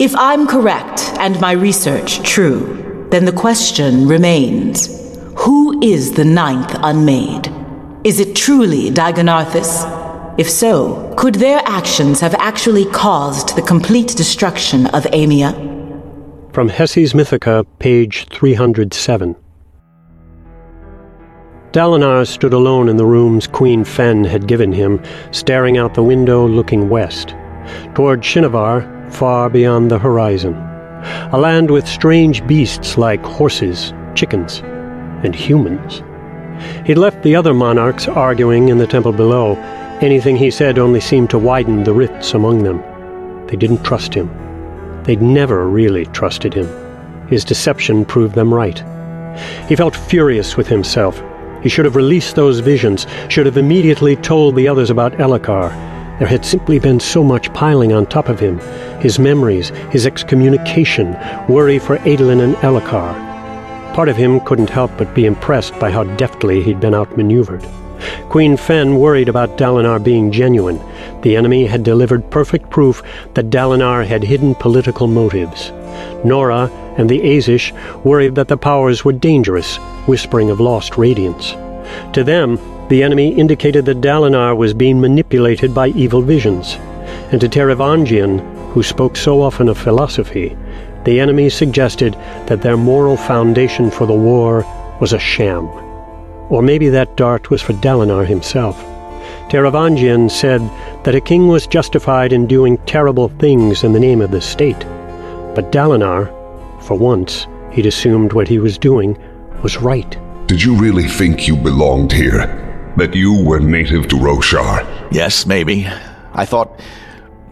If I'm correct and my research true, then the question remains Who is the ninth unmade? Is it truly Dai-Gonarthis? If so, could their actions have actually caused the complete destruction of Aimia? From Hessi's Mythica, page 307. Dalinar stood alone in the rooms Queen Fen had given him, staring out the window looking west, toward Shinovar, far beyond the horizon. A land with strange beasts like horses, chickens, and humans. He'd left the other monarchs arguing in the temple below. Anything he said only seemed to widen the rifts among them. They didn't trust him. They'd never really trusted him. His deception proved them right. He felt furious with himself he should have released those visions, should have immediately told the others about Elhokar. There had simply been so much piling on top of him. His memories, his excommunication, worry for Adolin and Elhokar. Part of him couldn't help but be impressed by how deftly he'd been outmaneuvered. Queen Fen worried about Dalinar being genuine. The enemy had delivered perfect proof that Dalinar had hidden political motives. Noura and the Azish worried that the powers were dangerous, whispering of lost Radiants. To them, the enemy indicated that Dalinar was being manipulated by evil visions. And to Taravangian, who spoke so often of philosophy, the enemy suggested that their moral foundation for the war was a sham. Or maybe that dart was for Dalinar himself. Taravangian said that a king was justified in doing terrible things in the name of the state. But Dalinar, for once, he'd assumed what he was doing was right. Did you really think you belonged here? That you were native to Roshar? Yes, maybe. I thought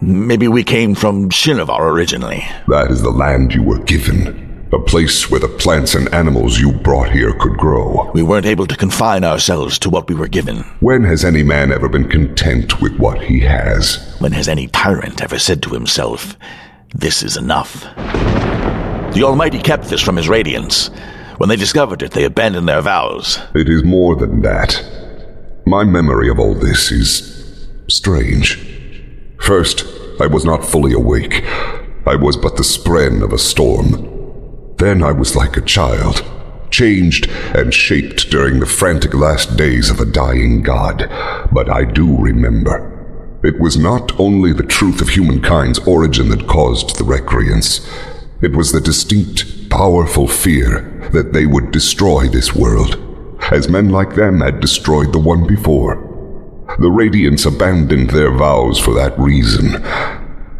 maybe we came from Shinovar originally. That is the land you were given. A place where the plants and animals you brought here could grow. We weren't able to confine ourselves to what we were given. When has any man ever been content with what he has? When has any tyrant ever said to himself, This is enough? The Almighty kept this from his Radiants. When they discovered it, they abandoned their vows. It is more than that. My memory of all this is strange. First, I was not fully awake. I was but the spren of a storm. Then I was like a child, changed and shaped during the frantic last days of a dying god. But I do remember. It was not only the truth of humankind's origin that caused the recreance. It was the distinct, powerful fear that they would destroy this world, as men like them had destroyed the one before. The Radiants abandoned their vows for that reason,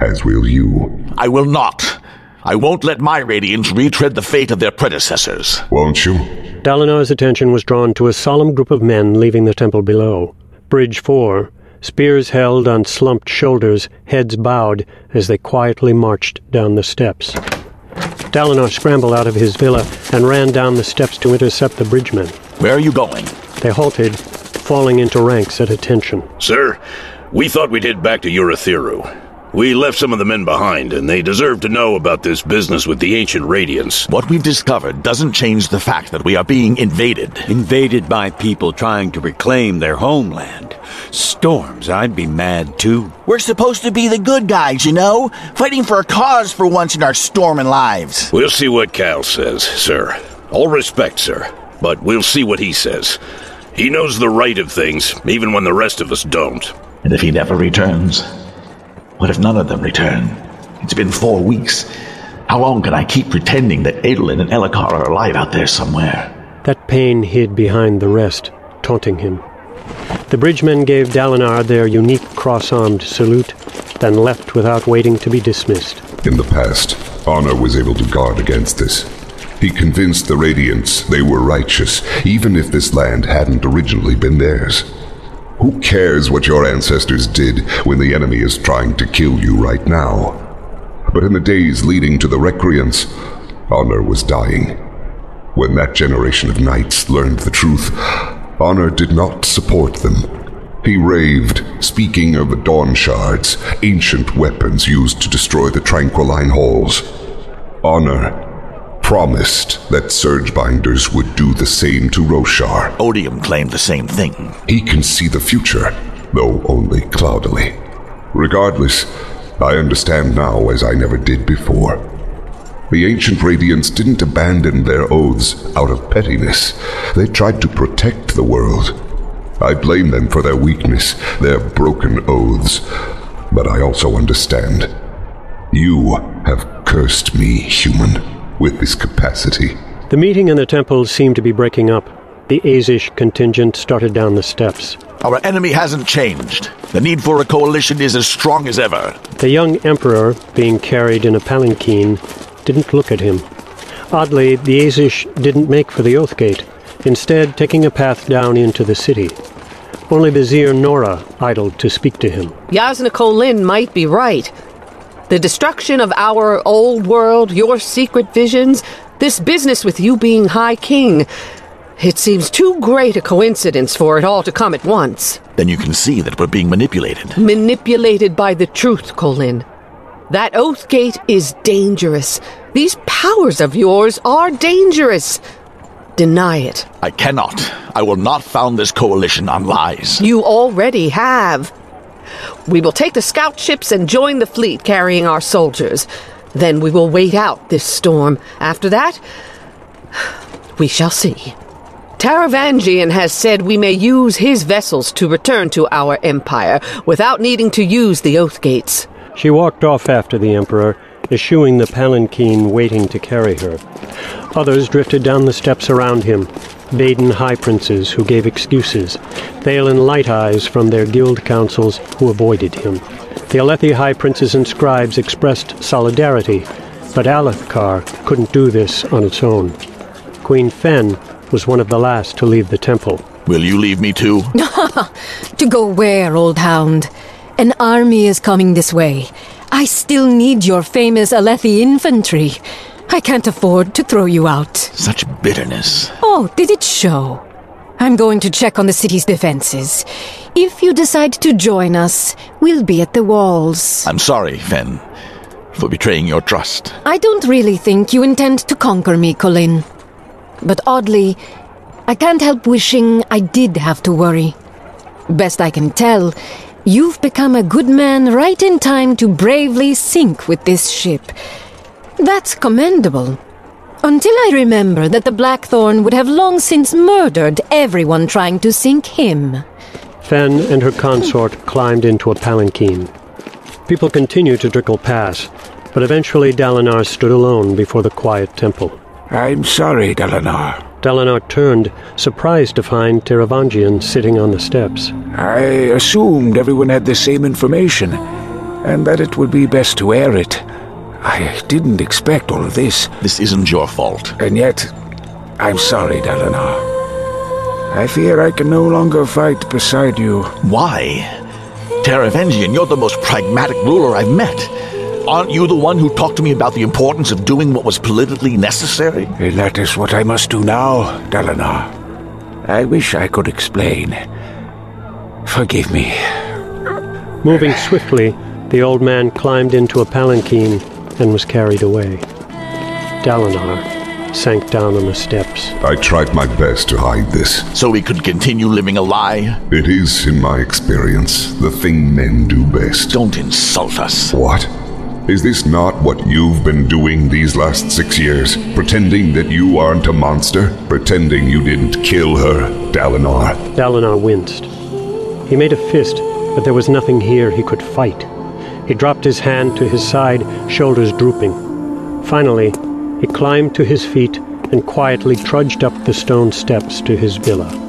as will you. I will not. I won't let my Radiants retread the fate of their predecessors. Won't you? Dalinar's attention was drawn to a solemn group of men leaving the temple below. Bridge 4, spears held on slumped shoulders, heads bowed as they quietly marched down the steps. Dalinar scrambled out of his villa and ran down the steps to intercept the bridgemen. Where are you going? They halted, falling into ranks at attention. Sir, we thought we'd head back to Urithiru. We left some of the men behind, and they deserve to know about this business with the ancient Radiants. What we've discovered doesn't change the fact that we are being invaded. Invaded by people trying to reclaim their homeland. Storms, I'd be mad too. We're supposed to be the good guys, you know? Fighting for a cause for once in our storming lives. We'll see what Kal says, sir. All respect, sir. But we'll see what he says. He knows the right of things, even when the rest of us don't. And if he never returns? What if none of them return? It's been four weeks. How long can I keep pretending that Adolin and Elhokar are alive out there somewhere? That pain hid behind the rest, taunting him. The bridgemen gave Dalinar their unique cross-armed salute, then left without waiting to be dismissed. In the past, Honor was able to guard against this. He convinced the Radiants they were righteous, even if this land hadn't originally been theirs. Who cares what your ancestors did when the enemy is trying to kill you right now? But in the days leading to the recreance, Honor was dying. When that generation of knights learned the truth, Honor did not support them. He raved, speaking of the Dawn Shards, ancient weapons used to destroy the Tranquiline Halls. Honor promised that Surgebinders would do the same to Roshar. Odium claimed the same thing. He can see the future, though only cloudily. Regardless, I understand now as I never did before. The ancient Radiants didn't abandon their oaths out of pettiness. They tried to protect the world. I blame them for their weakness, their broken oaths. But I also understand. You have cursed me, human, with this capacity. The meeting in the temple seemed to be breaking up. The Azish contingent started down the steps. Our enemy hasn't changed. The need for a coalition is as strong as ever. The young emperor, being carried in a palanquin, didn't look at him. Oddly, the Azish didn't make for the Oathgate, instead taking a path down into the city. Only Vizier Noura idled to speak to him. Jasnah Kholin might be right. The destruction of our old world, your secret visions, this business with you being High King. It seems too great a coincidence for it all to come at once. Then you can see that we're being manipulated. Manipulated by the truth, Kholin. That Oathgate is dangerous. These powers of yours are dangerous. Deny it. I cannot. I will not found this coalition on lies. You already have. We will take the scout ships and join the fleet carrying our soldiers. Then we will wait out this storm. After that, we shall see. Taravangian has said we may use his vessels to return to our empire without needing to use the Oath Gates. She walked off after the Emperor, eschewing the palanquin waiting to carry her. Others drifted down the steps around him, Veden high princes who gave excuses, Thaylen light eyes from their guild councils who avoided him. The Alethi high princes and scribes expressed solidarity, but Alethkar couldn't do this on its own. Queen Fen was one of the last to leave the temple. Will you leave me too? to go where, old hound? An army is coming this way. I still need your famous Alethi infantry. I can't afford to throw you out. Such bitterness. Oh, did it show? I'm going to check on the city's defenses. If you decide to join us, we'll be at the walls. I'm sorry, Fen, for betraying your trust. I don't really think you intend to conquer me, Kholin. But oddly, I can't help wishing I did have to worry. Best I can tell, you've become a good man right in time to bravely sink with this ship. That's commendable. Until I remember that the Blackthorn would have long since murdered everyone trying to sink him. Fen and her consort climbed into a palanquin. People continued to trickle past, but eventually Dalinar stood alone before the quiet temple. I'm sorry, Dalinar. Dalinar turned, surprised to find Taravangian sitting on the steps. I assumed everyone had the same information, and that it would be best to air it. I didn't expect all of this. This isn't your fault. And yet, I'm sorry, Dalinar. I fear I can no longer fight beside you. Why? Taravangian, you're the most pragmatic ruler I've met. Aren't you the one who talked to me about the importance of doing what was politically necessary? And that is what I must do now, Dalinar. I wish I could explain. Forgive me. Moving swiftly, the old man climbed into a palanquin and was carried away. Dalinar sank down on the steps. I tried my best to hide this. So we could continue living a lie? It is, in my experience, the thing men do best. Don't insult us. What? Is this not what you've been doing these last six years? Pretending that you aren't a monster? Pretending you didn't kill her, Dalinar? Dalinar winced. He made a fist, but there was nothing here he could fight. He dropped his hand to his side, shoulders drooping. Finally, he climbed to his feet and quietly trudged up the stone steps to his villa.